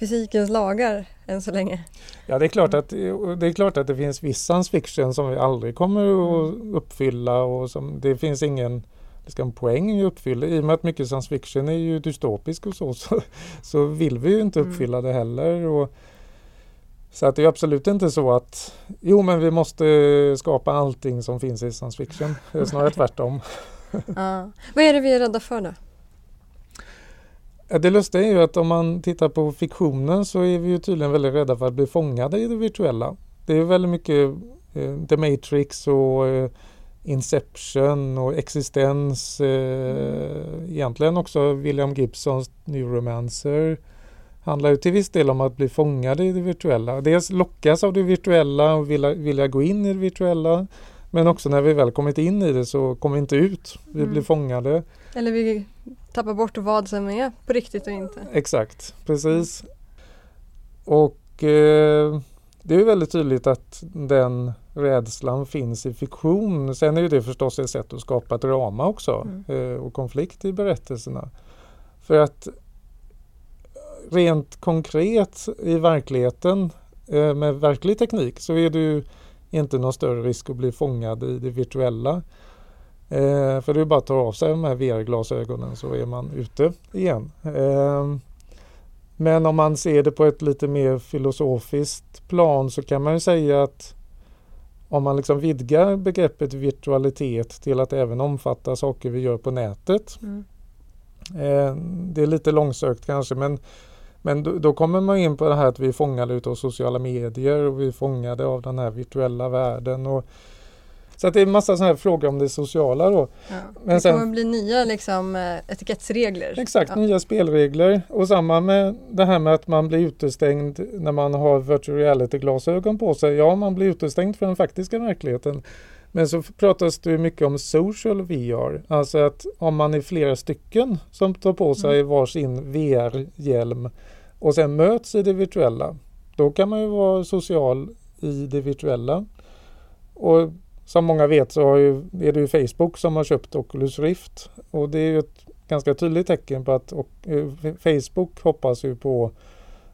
fysikens lagar än så länge. Ja, det är, klart att, det är klart att det finns viss science fiction som vi aldrig kommer att uppfylla och som det finns ingen liksom, poäng i att uppfylla. I och med att mycket science fiction är ju dystopisk och så, så, så vill vi ju inte Mm. uppfylla det heller. Och, så att det är absolut inte så att jo men vi måste skapa allting som finns i science fiction. Det är snarare tvärtom. Ja. Vad är det vi är rädda för då? Det lustiga är ju att om man tittar på fiktionen så är vi ju tydligen väldigt rädda för att bli fångade i det virtuella. Det är väldigt mycket eh, The Matrix och eh, Inception och existens. Eh, egentligen också William Gibsons Neuromancer. Handlar ju till viss del om att bli fångade i det virtuella. Dels lockas av det virtuella och vilja, vilja gå in i det virtuella. Men också när vi väl kommit in i det så kommer vi inte ut. Vi Mm. blir fångade. Eller vi tappar bort vad som är på riktigt och inte. Exakt, precis. Och eh, det är väldigt tydligt att den rädslan finns i fiktion. Sen är ju det förstås ett sätt att skapa drama också eh, och konflikt i berättelserna. För att rent konkret i verkligheten eh, med verklig teknik så är det ju inte någon större risk att bli fångad i det virtuella. Eh, för det är bara att ta av sig de här VR-glasögonen så är man ute igen. Eh, men om man ser det på ett lite mer filosofiskt plan så kan man ju säga att om man liksom vidgar begreppet virtualitet till att även omfatta saker vi gör på nätet. Mm. Eh, det är lite långsökt kanske men, men då, då kommer man in på det här att vi är fångade utav sociala medier och vi är fångade av den här virtuella världen. Och, så att det är en massa sådana här frågor om det sociala då. Ja. Men det sen- kommer bli nya liksom, eh, etikettsregler. Exakt, Ja. nya spelregler. Och samma med det här med att man blir utestängd när man har virtual reality-glasögon på sig. Ja, man blir utestängd från den faktiska verkligheten. Men så pratas det mycket om social VR. Alltså att om man är flera stycken som tar på sig varsin VR-hjälm och sen möts i det virtuella. Då kan man ju vara social i det virtuella. Och som många vet så har ju, är det ju Facebook som har köpt Oculus Rift. Och det är ju ett ganska tydligt tecken på att och, eh, Facebook hoppas ju på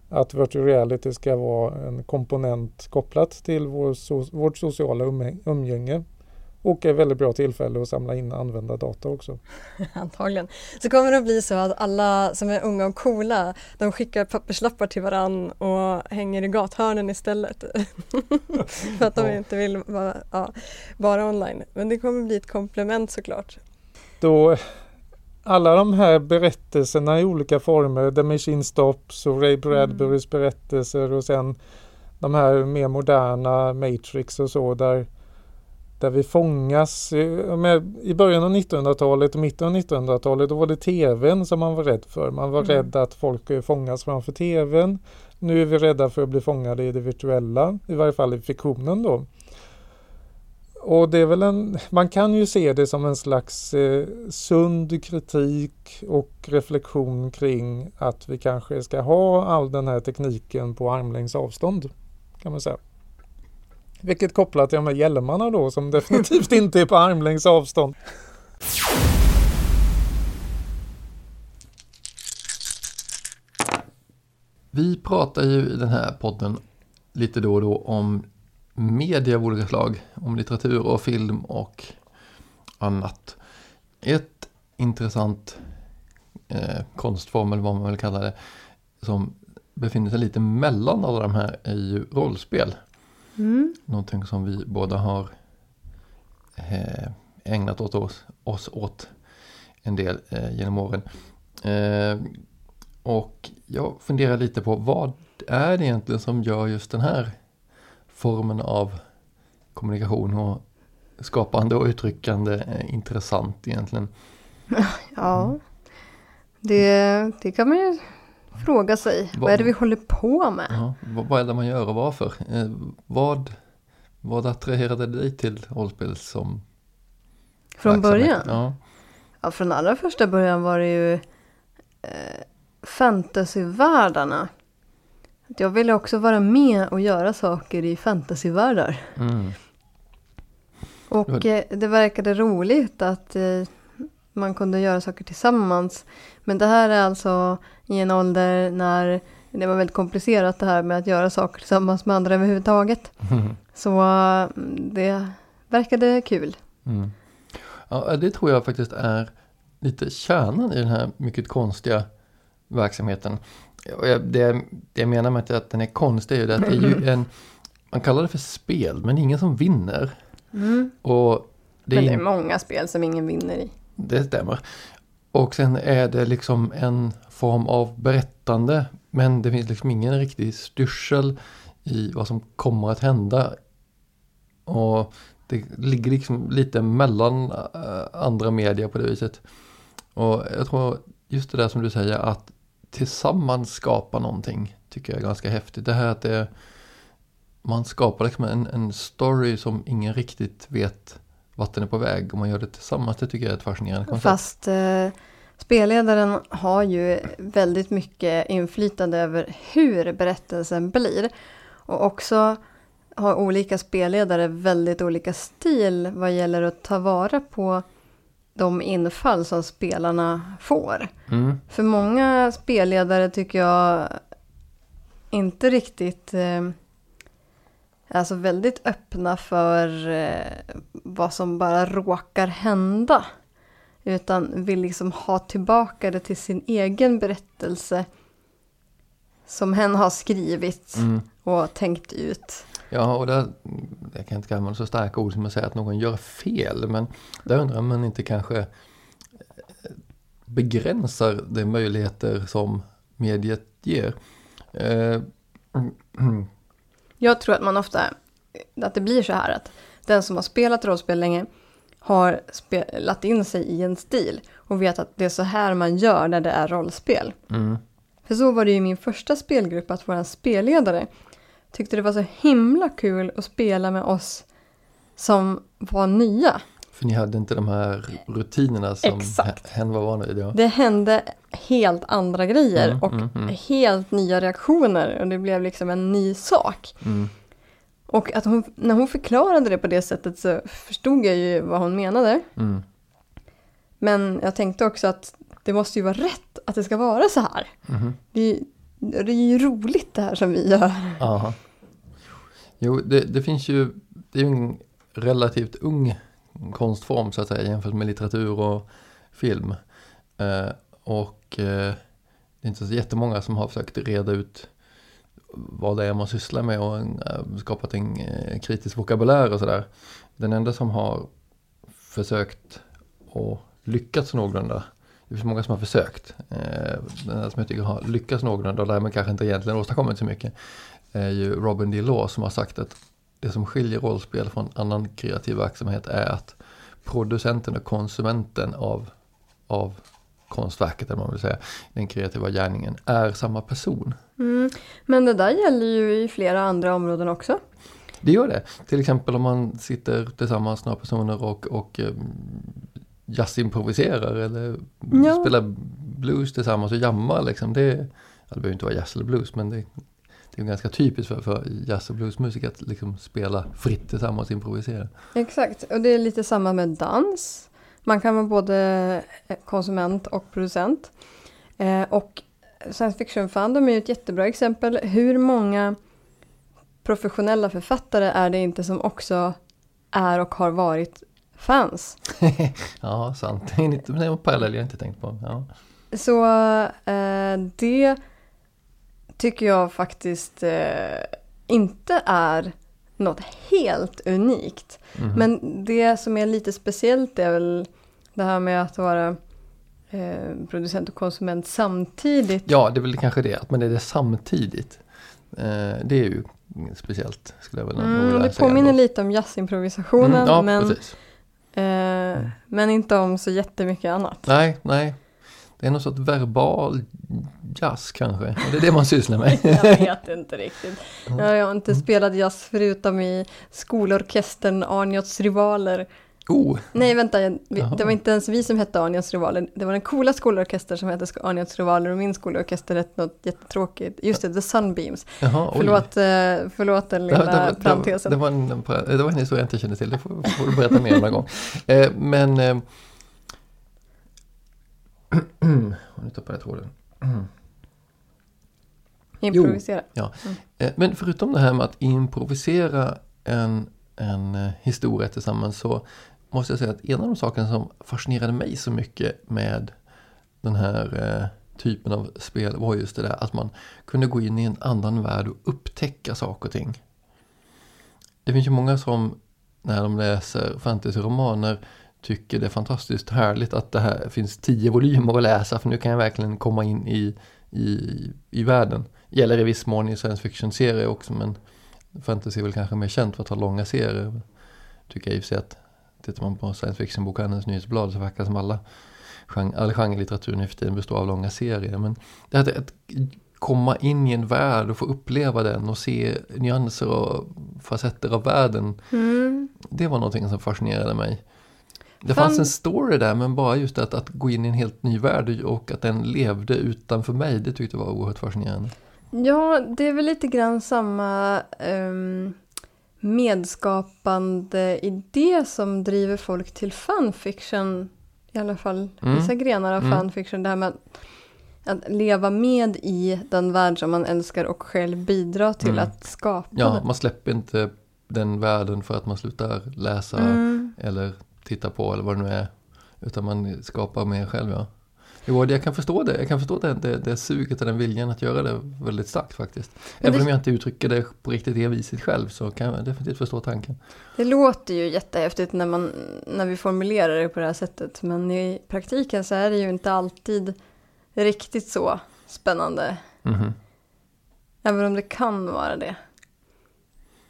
att virtual reality ska vara en komponent kopplat till vår so vårt sociala umgänge. Och ett väldigt bra tillfälle att samla in användardata också. Antagligen. Så kommer det att bli så att alla som är unga och coola de skickar papperslappar till varann och hänger i gathörnen istället. För att de Ja. inte vill vara, ja, vara online. Men det kommer bli ett komplement såklart. Då alla de här berättelserna i olika former, The Machine Stops och Ray Bradburys berättelser och sen de här mer moderna Matrix och så där, där vi fångas. eh, Med, I början av 1900-talet och mitten av 1900-talet då var det tvn som man var rädd för. Man var Mm. rädd att folk skulle fångas framför tvn. Nu är vi rädda för att bli fångade i det virtuella, i varje fall i fiktionen då. Och det är väl en, man kan ju se det som en slags eh, sund kritik och reflektion kring att vi kanske ska ha all den här tekniken på armlängds avstånd. Kan man säga. Vilket kopplat till de här hjälmarna då som definitivt inte är på armlängds avstånd. Vi pratar ju i den här podden lite då och då om media av olika slag. Om litteratur och film och annat. Ett intressant eh, konstform, eller vad man vill kalla det, som befinner sig lite mellan alla de här är ju rollspel. Mm. Någonting som vi båda har eh, ägnat åt oss, oss åt en del eh, genom åren. Eh, och jag funderar lite på vad är det egentligen som gör just den här formen av kommunikation och skapande och uttryckande intressant egentligen. Ja, det, det kan man ju fråga sig. Vad är det vi håller på med? Ja, vad, vad är det man gör och varför? Eh, vad, vad attraherade dig till rollspel som Från början? Ja. Ja, från allra första början var det ju eh, fantasyvärldarna. Jag ville också vara med och göra saker i fantasyvärldar. Mm. Och eh, det verkade roligt att eh, man kunde göra saker tillsammans. Men det här är alltså i en ålder när det var väldigt komplicerat det här med att göra saker tillsammans med andra överhuvudtaget. Så eh, det verkade kul. Mm. Ja, det tror jag faktiskt är lite kärnan i den här mycket konstiga verksamheten. Det, det jag menar med att den är konstig är det att det är ju en, man kallar det för spel, men det är ingen som vinner. Mm. Och det, Men det är, är många spel som ingen vinner i det stämmer. Och sen är det liksom en form av berättande, men det finns liksom ingen riktig styrsel i vad som kommer att hända. Och det ligger liksom lite mellan eh, andra medier på det viset. Och jag tror just det där som du säger att tillsammans skapa någonting tycker jag är ganska häftigt. Det här att det, man skapar liksom en, en story som ingen riktigt vet vart den är på väg och man gör det tillsammans. Det tycker jag är ett fascinerande koncept. Fast eh, spelledaren har ju väldigt mycket inflytande över hur berättelsen blir. Och också har olika spelledare väldigt olika stil vad gäller att ta vara på de infall som spelarna får. Mm. För många spelledare tycker jag inte riktigt eh, alltså väldigt öppna för eh, vad som bara råkar hända. Utan vill liksom ha tillbaka det till sin egen berättelse. Som hen har skrivit Mm. och tänkt ut. Ja, och där, jag kan inte använda så starka ord som att säga att någon gör fel, men där undrar man inte kanske eh, begränsar de möjligheter som mediet ger. Eh, Jag tror att man ofta, att det blir så här att den som har spelat rollspel länge har spelat in sig i en stil och vet att det är så här man gör när det är rollspel. mm, För så var det i min första spelgrupp att vår spelledare tyckte det var så himla kul att spela med oss som var nya. För ni hade inte de här rutinerna som Exakt. hen var van vid. Ja. Det hände helt andra grejer Mm, och mm, mm. helt nya reaktioner och det blev liksom en ny sak. Mm, Och att hon, när hon förklarade det på det sättet så förstod jag ju vad hon menade. mm, Men jag tänkte också att det måste ju vara rätt att det ska vara så här. mhm. Det är, det är ju roligt det här som vi gör. Aha. Jo, det, det finns ju, det är ju en relativt ung konstform så att säga jämfört med litteratur och film. Eh, och eh, det är inte så jättemånga som har försökt reda ut vad det är man sysslar med och eh, skapat en eh, kritisk vokabulär och sådär. Den enda som har försökt och lyckats någorlunda det finns många som har försökt. Eh, den enda som jag tycker har lyckats någorlunda och därmed kanske inte egentligen åstadkommit så mycket är ju Robin D. Law som har sagt att det som skiljer rollspel från annan kreativ verksamhet är att producenten och konsumenten av, av konstverket, eller man vill säga, den kreativa gärningen, är samma person. Mm. Men det där gäller ju i flera andra områden också. Det gör det. Till exempel om man sitter tillsammans några personer och, och um, jazzimproviserar eller Ja. spelar blues tillsammans och jammar liksom. Det, det behöver inte vara jazz eller blues men det, det är ganska typiskt för, för jazz och bluesmusik att liksom spela fritt tillsammans och improvisera. Exakt, och det är lite samma med dans. Man kan vara både konsument och producent. Eh, och science fiction fandom är ju ett jättebra exempel. Hur många professionella författare är det inte som också är och har varit fans? Ja, sant. Det är en, det är en parallell jag inte tänkt på. Ja. Så eh, det tycker jag faktiskt eh, inte är något helt unikt. Mhm. Men det som är lite speciellt är väl det här med att vara eh, producent och konsument samtidigt. Ja, det är väl kanske det, att man är det samtidigt. Eh, det är ju speciellt, skulle jag nog Mm, vilja det påminner ändå. lite om jazzimprovisationen Mm, ja, men, eh, men inte om så jättemycket annat. Nej, nej. Det är någon sorts verbal jazz kanske. Är det det man sysslar med? Jag vet inte riktigt. Jag har inte spelat jazz förutom i skolorkestern Arniots rivaler. Oh, Nej vänta, jag- det var inte ens vi som hette Arniots rivaler. Det var den coola skolorkestern som hette Arniots rivaler och min skolorkester hette något jättetråkigt. Just det, The Sunbeams. jaha. Förlåt, eh, förlåt den Det, lilla det, det, var- parentesen. det, var en, det var en historia jag inte kände till, det får, får du berätta mer om någon gång. Eh, men... Eh, nu tappade jag tråden. Improvisera. Eh, Men förutom det här med att improvisera en, en eh, historia tillsammans så måste jag säga att en av de sakerna som fascinerade mig så mycket med den här eh, typen av spel var just det där att man kunde gå in i en annan värld och upptäcka saker och ting. Det finns ju många som när de läser fantasyromaner tycker det är fantastiskt härligt att det här finns tio volymer att läsa för nu kan jag verkligen komma in i, i, i världen. Gäller i viss mån i science fiction-serier också men fantasy är väl kanske mer känt för att ha långa serier. Tycker jag i och för sig att tittar man på science fiction-bokhandelns nyhetsblad så verkar det som alla genre, all genrelitteratur nu för tiden består av långa serier. Men det här att komma in i en värld och få uppleva den och se nyanser och facetter av världen. Mm. Det var någonting som fascinerade mig. Det Fan. fanns en story där men bara just att, att gå in i en helt ny värld och att den levde utanför mig. Det tyckte jag var oerhört fascinerande. Ja, det är väl lite grann samma um, medskapande idé som driver folk till fanfiction. I alla fall Mm. vissa grenar av Mm. fanfiction. Det här med att, att leva med i den värld som man älskar och själv bidra till Mm. att skapa Ja, man släpper inte den världen för att man slutar läsa Mm. eller titta på eller vad det nu är. Utan man skapar mer själv ja. Jo, jag kan förstå det. Jag kan förstå det, det, det suget och den viljan att göra det väldigt starkt faktiskt. Även det- om jag inte uttrycker det på riktigt det viset själv så kan jag definitivt förstå tanken. Det låter ju jättehäftigt när, man, när vi formulerar det på det här sättet. Men i praktiken så är det ju inte alltid riktigt så spännande. Mhm. Även om det kan vara det.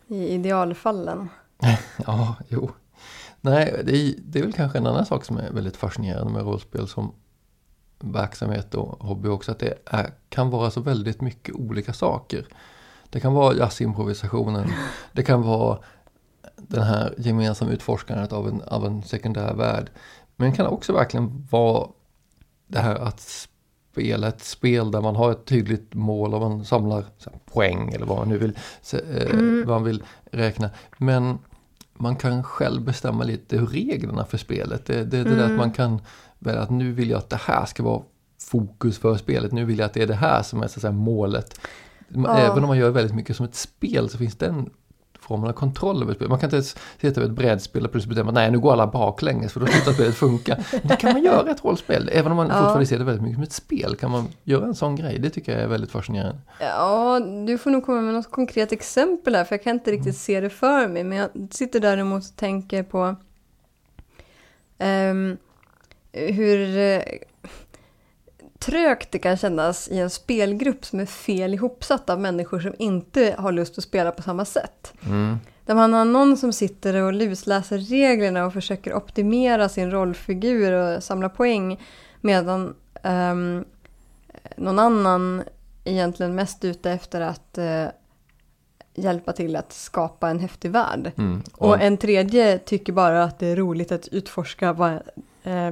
I idealfallen. Ja, jo. Nej, det är, det är väl kanske en annan sak som är väldigt fascinerande med rollspel som verksamhet och hobby också. Att det är, kan vara så väldigt mycket olika saker. Det kan vara jazzimprovisationen. Det kan vara den här gemensamma utforskandet av en, av en sekundär värld. Men det kan också verkligen vara det här att spela ett spel där man har ett tydligt mål och man samlar poäng eller vad man nu vill, eh, Mm. vad man vill räkna. Men man kan själv bestämma lite hur reglerna för spelet. Det, det, det där Mm. att man kan välja att nu vill jag att det här ska vara fokus för spelet. Nu vill jag att det är det här som är så att säga, målet. Ja. Även om man gör väldigt mycket som ett spel så finns den formen av kontroll över spelet. Man kan inte ens sitta över ett brädspel och plötsligt bestämma nej nu går alla baklänges för då slutar spelet funka. Det kan man göra i ett rollspel. Även om man Ja. fortfarande ser det väldigt mycket som ett spel kan man göra en sån grej. Det tycker jag är väldigt fascinerande. Ja, du får nog komma med något konkret exempel här. För jag kan inte riktigt se det för mig. Men jag sitter däremot och tänker på ehm, hur eh, trögt det kan kännas i en spelgrupp som är fel ihopsatt av människor som inte har lust att spela på samma sätt. Mm. Där man har någon som sitter och lusläser reglerna och försöker optimera sin rollfigur och samla poäng. Medan ehm, någon annan egentligen mest ute efter att eh, hjälpa till att skapa en häftig värld. Mm. Och en tredje tycker bara att det är roligt att utforska vad eh,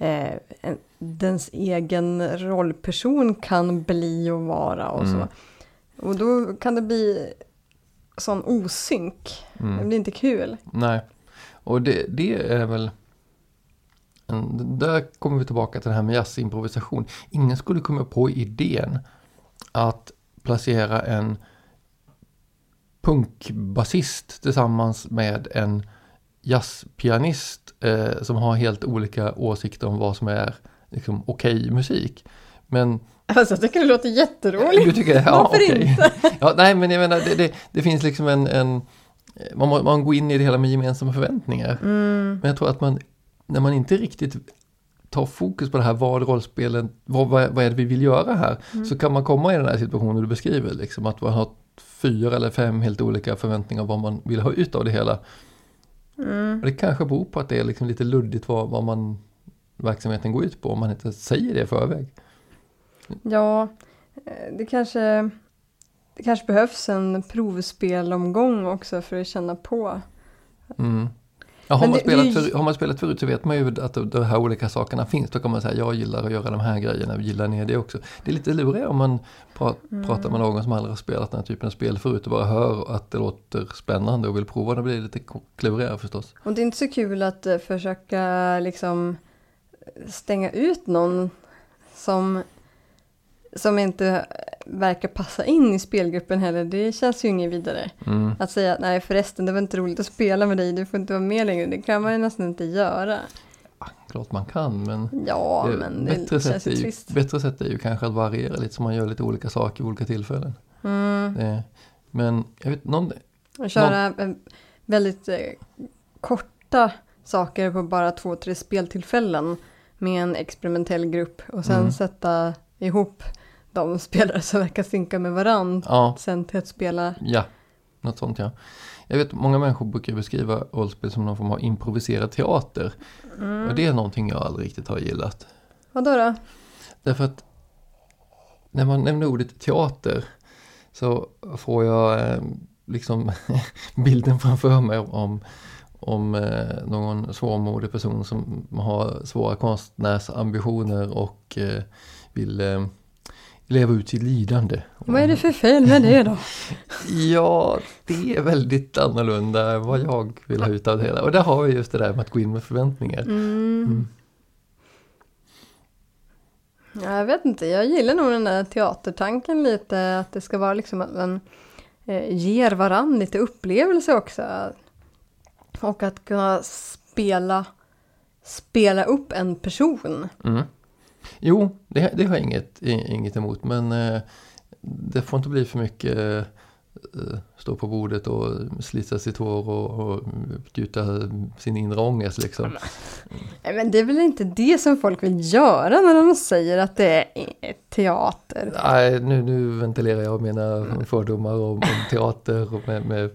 eh, en- dens egen rollperson kan bli och vara och Mm. så. Och då kan det bli sån osynk. Mm. Det blir inte kul. Nej, och det, det är väl... Där kommer vi tillbaka till det här med jazzimprovisation. Ingen skulle komma på idén att placera en punkbasist tillsammans med en jazzpianist eh, som har helt olika åsikter om vad som är liksom, okej musik. Men Alltså jag tycker det låter jätteroligt. du tycker, ja, Varför okej. inte? Ja, nej, men jag menar, det, det, det finns liksom en, en man, må- man går in i det hela med gemensamma förväntningar. Mm. Men jag tror att man, när man inte riktigt tar fokus på det här, vad rollspelen, vad, vad, vad är det vi vill göra här? Mm. Så kan man komma i den här situationen du beskriver, liksom att man har fyra eller fem helt olika förväntningar vad man vill ha ut av det hela. Mm. Och det kanske beror på att det är liksom lite luddigt vad, vad man, verksamheten går ut på, om man inte säger det i förväg. Ja, eh, det kanske, det kanske behövs en provspelomgång också för att känna på. Mm. Ja, har, man det- spelat för, har man spelat förut så vet man ju att de här olika sakerna finns. Då kan man säga jag gillar att göra de här grejerna, gillar ni det också? Det är lite lurigare om man pra, Mm. pratar med någon som aldrig har spelat den här typen av spel förut och bara hör att det låter spännande och vill prova. Då blir det lite klurigare förstås. Och det är inte så kul att eh, försöka liksom stänga ut någon som, som inte verkar passa in i spelgruppen heller. Det känns ju inget vidare. Mm. Att säga att nej förresten det var inte roligt att spela med dig, du får inte vara med längre. Det kan man ju nästan inte göra. Klart man kan men Ja, det- men det bättre, sätt är ju bättre sätt är ju kanske att variera lite så man gör lite olika saker vid olika tillfällen. Mm. Det, men jag vet, någon, Och köra eh, väldigt eh, korta saker på bara två, tre speltillfällen med en experimentell grupp och sen Mm. sätta ihop de spelare som verkar synka med varandra ja, sen till att spela. Ja, något sånt ja. Jag vet många människor brukar beskriva rollspel som någon form av improviserad teater. Mm. Och det är någonting jag aldrig riktigt har gillat. Vadå då? Därför att när man nämner ordet teater så får jag eh, liksom bilden framför mig om, om eh, någon svårmodig person som har svåra konstnärsambitioner och eh, vill eh, leva ut sitt lidande. Vad är det för fel med det då? Ja, det är väldigt annorlunda än vad jag vill ha ut av det hela. Och där har vi just det där med att gå in med förväntningar. Mm. Mm. Ja, jag vet inte, jag gillar nog den där teatertanken lite. Att det ska vara liksom att man eh, ger varann lite upplevelse också. Och att kunna spela, spela upp en person. Mm. Jo, det, det har jag inget, inget emot men eh, det får inte bli för mycket eh, stå på bordet och slita sitt hår och, och gjuta sin inre ångest liksom. Nej, men det är väl inte det som folk vill göra när de säger att det är teater. Nej, nu, nu ventilerar jag mina fördomar om, om teater och med, med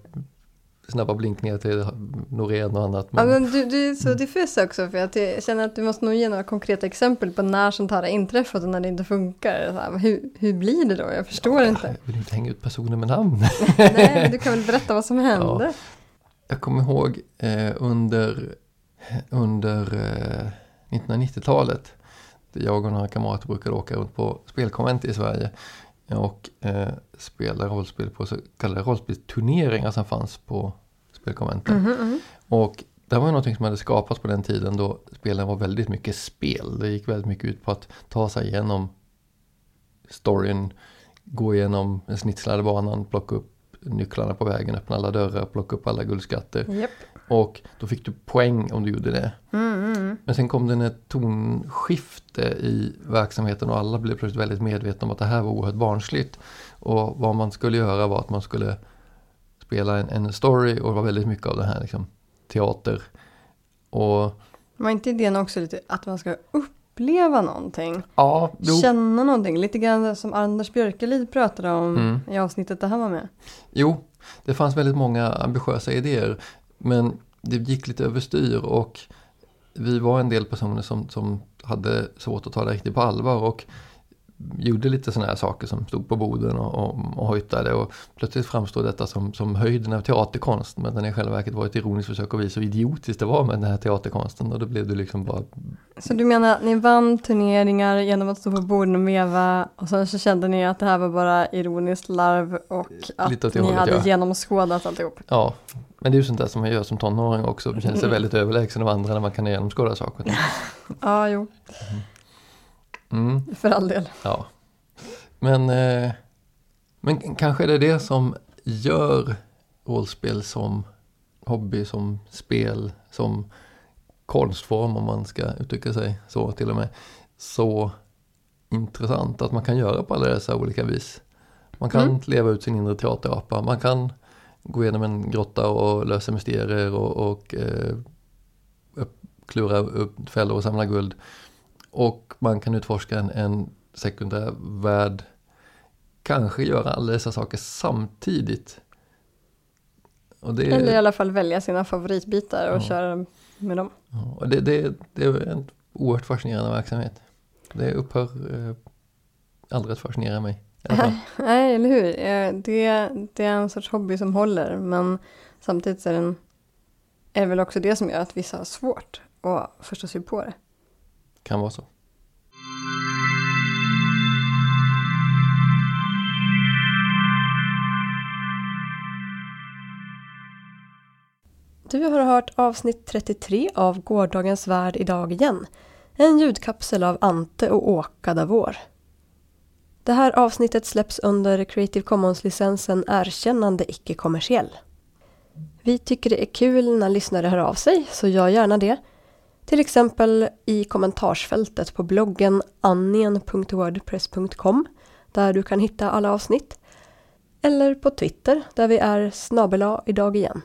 snabba blinkningar till Norén och annat. Ja, Men, men du, du är så diffus också för att jag känner att du måste nog ge några konkreta exempel på när sånt här har inträffat och när det inte funkar. Här, hur, hur blir det då? Jag förstår inte. Jag vill inte hänga ut personer med namn. Nej, men du kan väl berätta vad som hände? Jag kommer ihåg eh, under, under eh, 1990-talet. där Jag och några kamrater brukade åka runt på spelkonvent i Sverige. Och eh, spela rollspel på så kallade rollspelsturneringar som fanns på spelkonventen. Mhm, mhm. Och det var ju någonting som hade skapats på den tiden då spelen var väldigt mycket spel. Det gick väldigt mycket ut på att ta sig igenom storyn, gå igenom den snitslade banan, plocka upp nycklarna på vägen, öppna alla dörrar, plocka upp alla guldskatter. Japp. Och då fick du poäng om du gjorde det. Mm, mm. Men sen kom det ett tonskifte i verksamheten och alla blev plötsligt väldigt medvetna om att det här var oerhört barnsligt. Och vad man skulle göra var att man skulle spela en, en story och det var väldigt mycket av det här liksom, teater. Och Var inte idén också lite att man ska uppleva någonting? ja, jo, Känna någonting? Lite grann som Anders Björkelid pratade om Mm. i avsnittet där han var med. jo, det fanns väldigt många ambitiösa idéer. Men det gick lite överstyr och vi var en del personer som, som hade svårt att ta det riktigt på allvar och gjorde lite sådana här saker som stod på boden och, och, och hojtade och plötsligt framstod detta som, som höjden av teaterkonst men den i själva verket var ett ironiskt försök att visa hur idiotiskt det var med den här teaterkonsten och då blev det liksom bara Så du menar att ni vann turneringar genom att stå på borden och veva och sen så kände ni att det här var bara ironiskt larv och att det ni hade ja. genomskådat alltihop? ja men det är ju sånt där som man gör som tonåring också, man känner sig väldigt överlägsen av andra när man kan genomskåda saker. Ja, jo, Mm. för all del. Ja. Men, eh, men kanske är det det som gör rollspel som hobby, som spel, som konstform om man ska uttrycka sig så till och med. Så intressant att man kan göra på alla dessa olika vis. Man kan Mm. leva ut sin inre teaterapa, man kan gå igenom en grotta och lösa mysterier och, och eh, upp, klura upp fällor och samla guld. Och man kan utforska en, en sekundär värld. Kanske göra alla dessa saker samtidigt. Och det, Eller i alla fall välja sina favoritbitar och Ja. köra med dem. ja, och det, det, det är en oerhört fascinerande verksamhet. Det upphör eh, aldrig att fascinera mig. Nej, eller hur? Eh, Det, det är en sorts hobby som håller, men samtidigt så är den är väl också det som gör att vissa har svårt att förstå sig på det. Kan vara så. Du har hört avsnitt 33 av Gårdagens värld idag igen. En ljudkapsel av Ante och Åka Davor. Det här avsnittet släpps under Creative Commons-licensen Erkännande icke-kommersiell. Vi tycker det är kul när lyssnare hör av sig, så gör gärna det. Till exempel i kommentarsfältet på bloggen annien.wordpress.com där du kan hitta alla avsnitt. Eller på Twitter där vi är snabela idag igen.